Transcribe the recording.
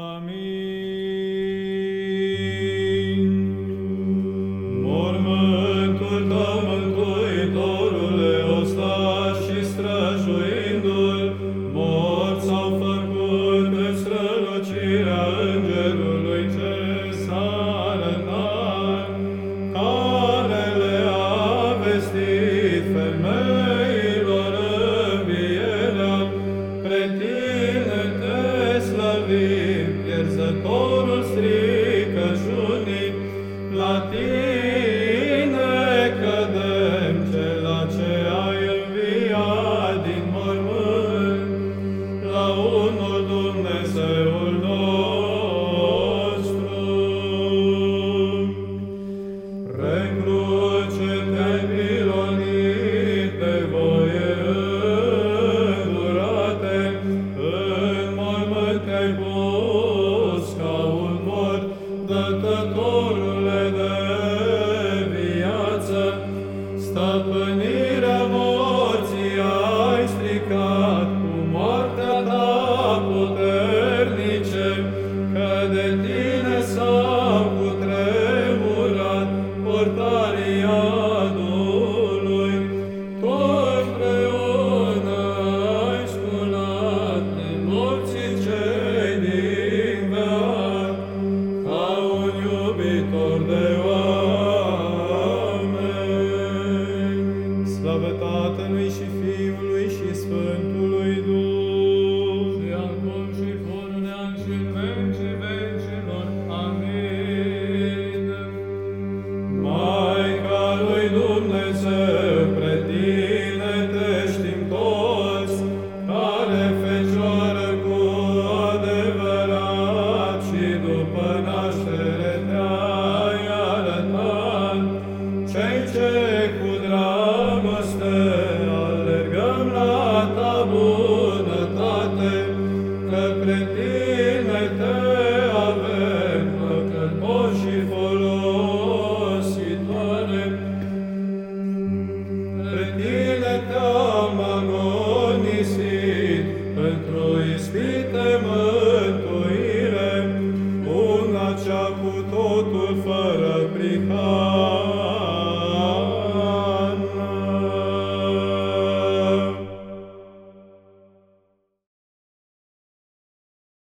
Amin. Mormântul tău, Mântuitorule, ostat și străjuindu-l, morți s-au făcut în strălucirea Îngerului stăpânirea morții ai stricat cu moartea ta puternice, că de tine s-au cutremurat portarii adului, tu împreună ai sculat din morții cei din veac, ca un iubitor de oameni. Slavă Tatălui și Fiului și Sfântului că pre tine te avem păcătoși și folositoare. Pre tine te-am agonisit pentru ispite mântuire, una cea cu totul fără prihană.